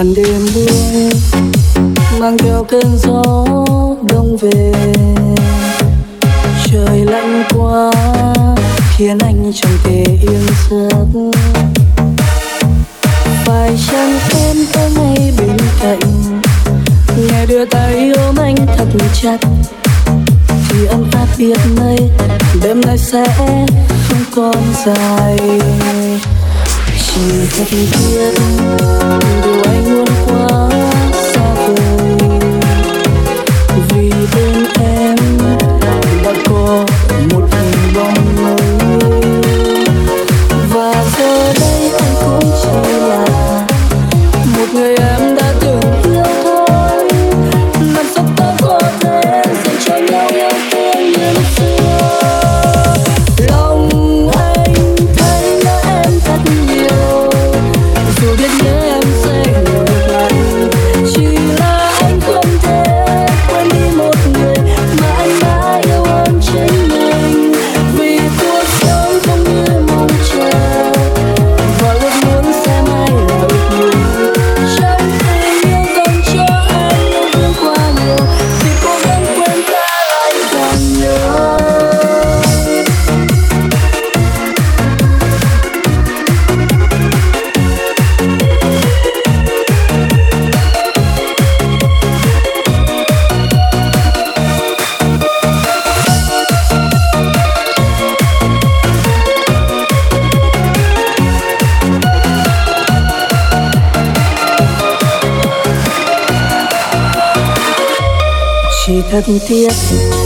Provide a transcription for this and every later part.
màn đêm buông mang theo cơn gió đông về. Trời lạnh quá, khiến anh chẳng thể yên giấc. Phải chăng em có ngay bên cạnh? Nghe đưa tay ôm anh thật chặt. Thì âm áp biết mây đêm nay sẽ không còn dài. Chỉ thật biết tiếc đuổi certainty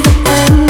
the end.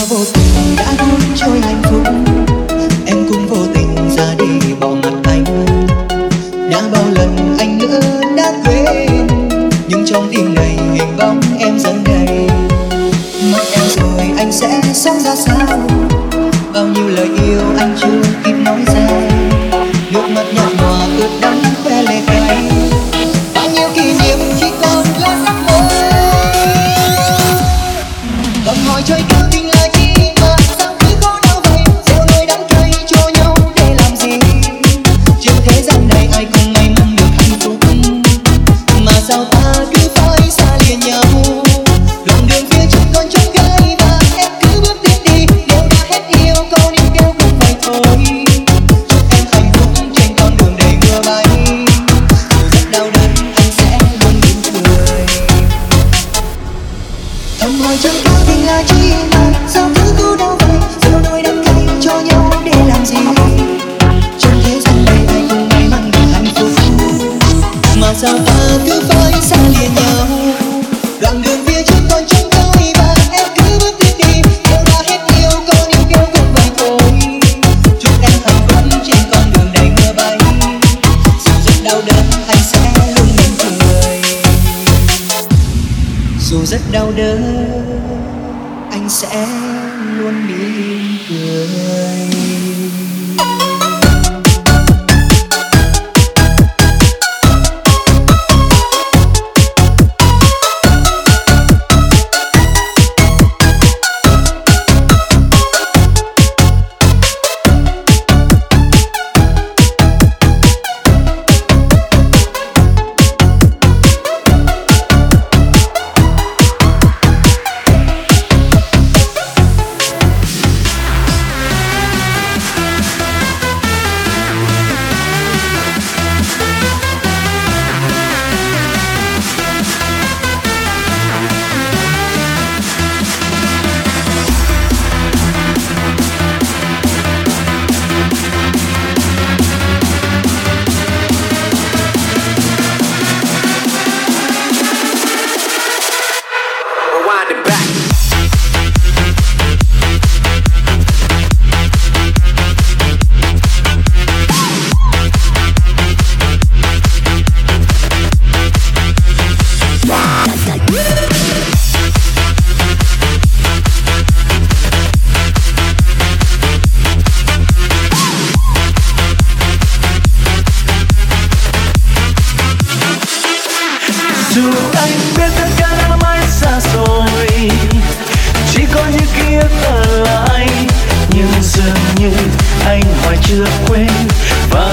Cơn vô tình đã cuốn trôi hạnh phúc.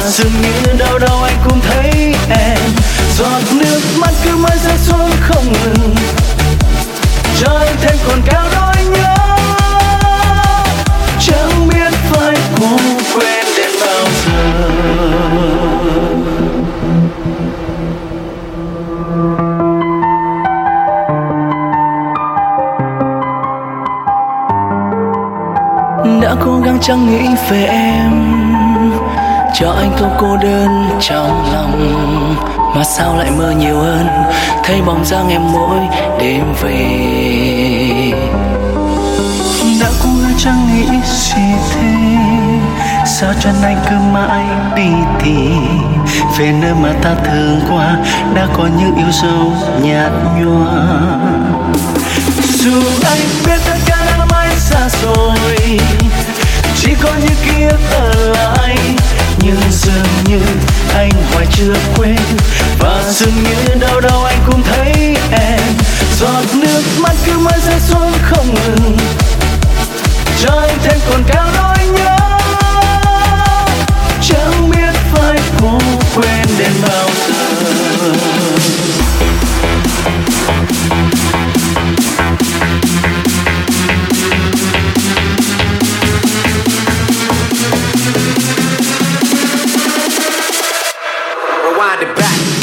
Dường như đâu đâu anh cũng thấy em. Giọt nước mắt cứ mãi rơi xuống không ngừng. Cho em thêm còn cao đôi nhớ. Chẳng biết phải cố quên đến bao giờ. Đã cố gắng chẳng nghĩ về em cho anh không cô đơn trong lòng. Mà sao lại mơ nhiều hơn? Thấy bóng dáng em mỗi đêm về. Đã cố gắng chẳng nghĩ gì thế? Sao chân anh cứ mãi đi tìm? Về nơi mà ta thường qua, đã có những yêu dấu nhạt nhòa. Dù anh biết tất cả đã mãi xa rồi, chỉ có những ký ức ở lại dường như anh hoài chưa quên. Và dường như đâu đâu anh cũng thấy em. Giọt nước mắt cứ mãi rơi xuống không ngừng. Cho anh thêm còn cao nỗi nhớ. Chẳng biết phải cố quên đến bao giờ. Giọt nước mắt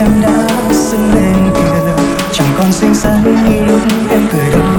em đã xứng lên tình đời chẳng còn xinh xắn như lúc em cười đầu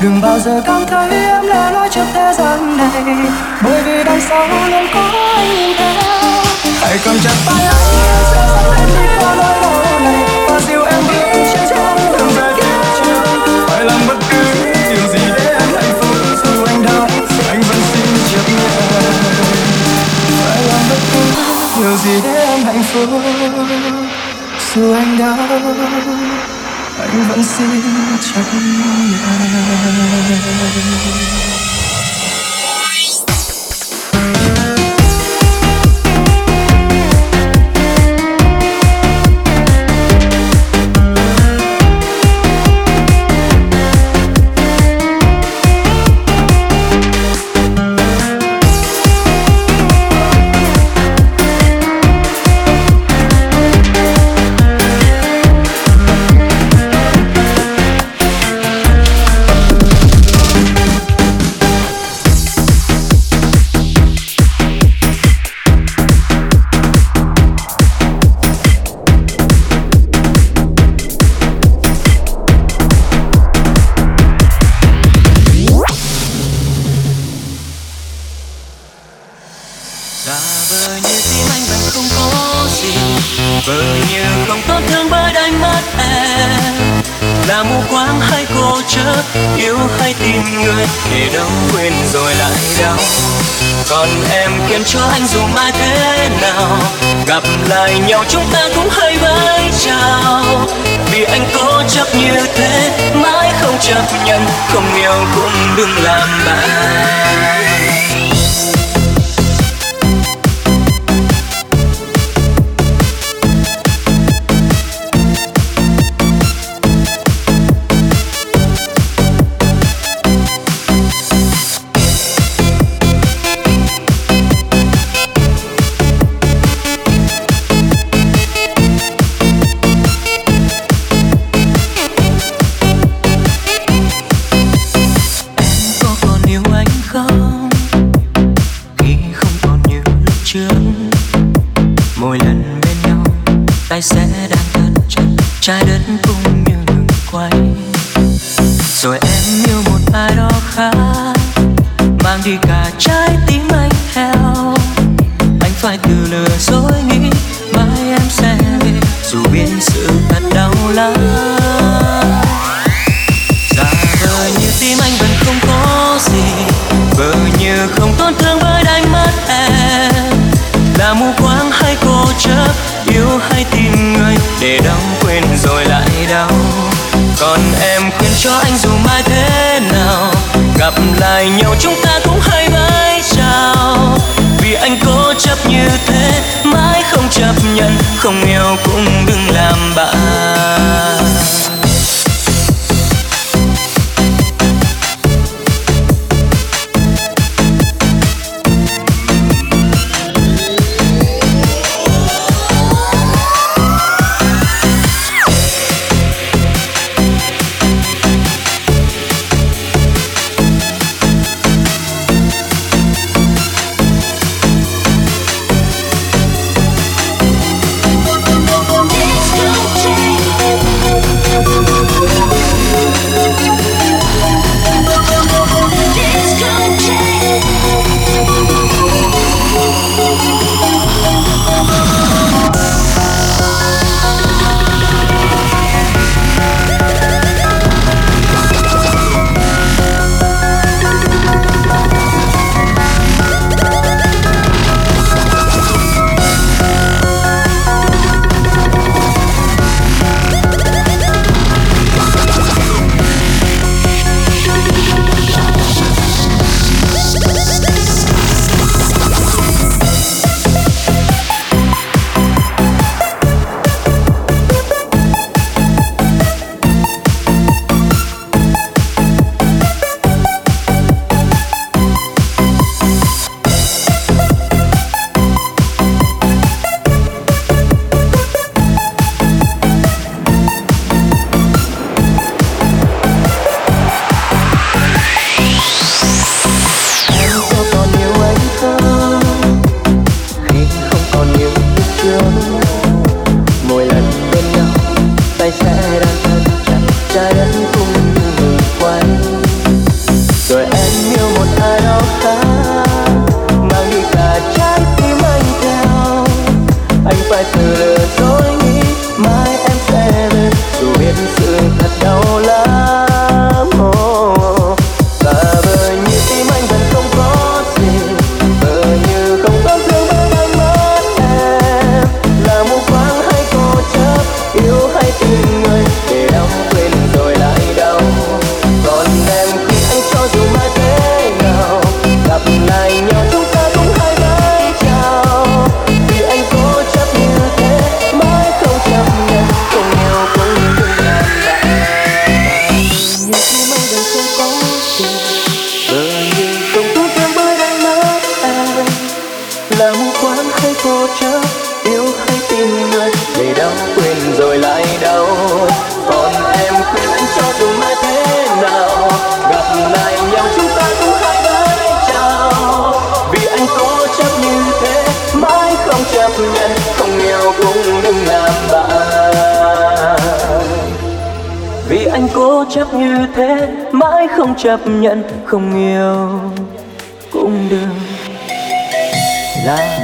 đừng bao giờ cảm thấy em lẻ loi trước thế gian này. Bởi vì đằng sau luôn có anh theo hãy cầm chặt tay anh sẽ dắt em đi qua nỗi đau này. Và dìu em bước trên trên đường về phía phải làm bất cứ điều gì để em hạnh phúc. Dù anh đau anh vẫn xin chiếc nhẹ phải làm bất cứ điều gì để em hạnh phúc. Dù anh đau 그 반짝이야 nhau. Còn em khiến cho anh dù mai thế nào, gặp lại nhau chúng ta cũng hơi vẫy chào. Vì anh cố chấp như thế, mãi không chấp nhận, không yêu cũng đừng làm bạn. cố chấp như thế mãi không chấp nhận không yêu cũng được. Là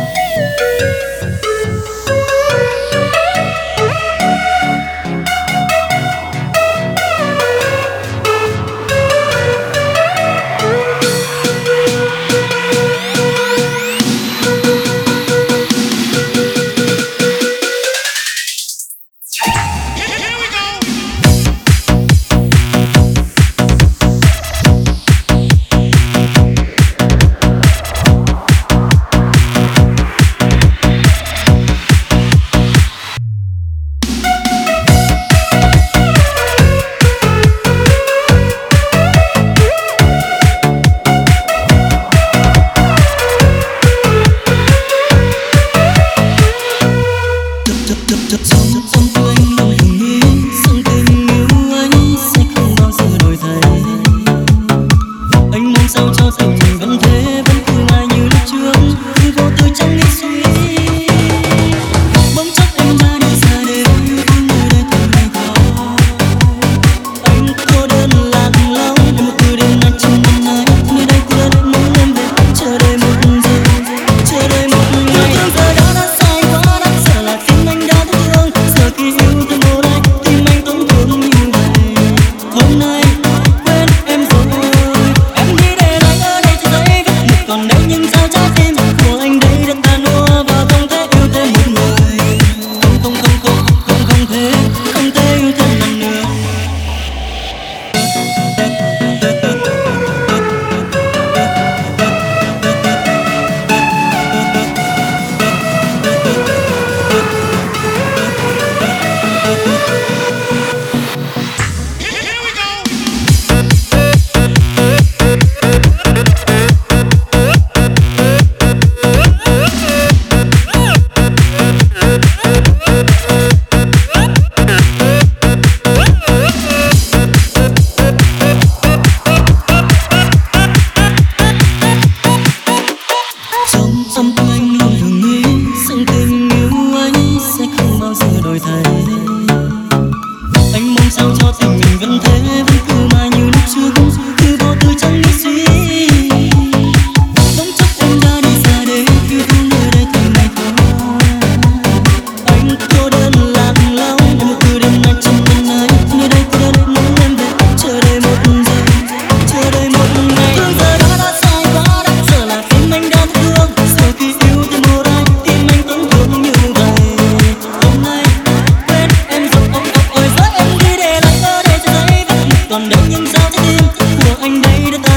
những giao tim của anh đây đã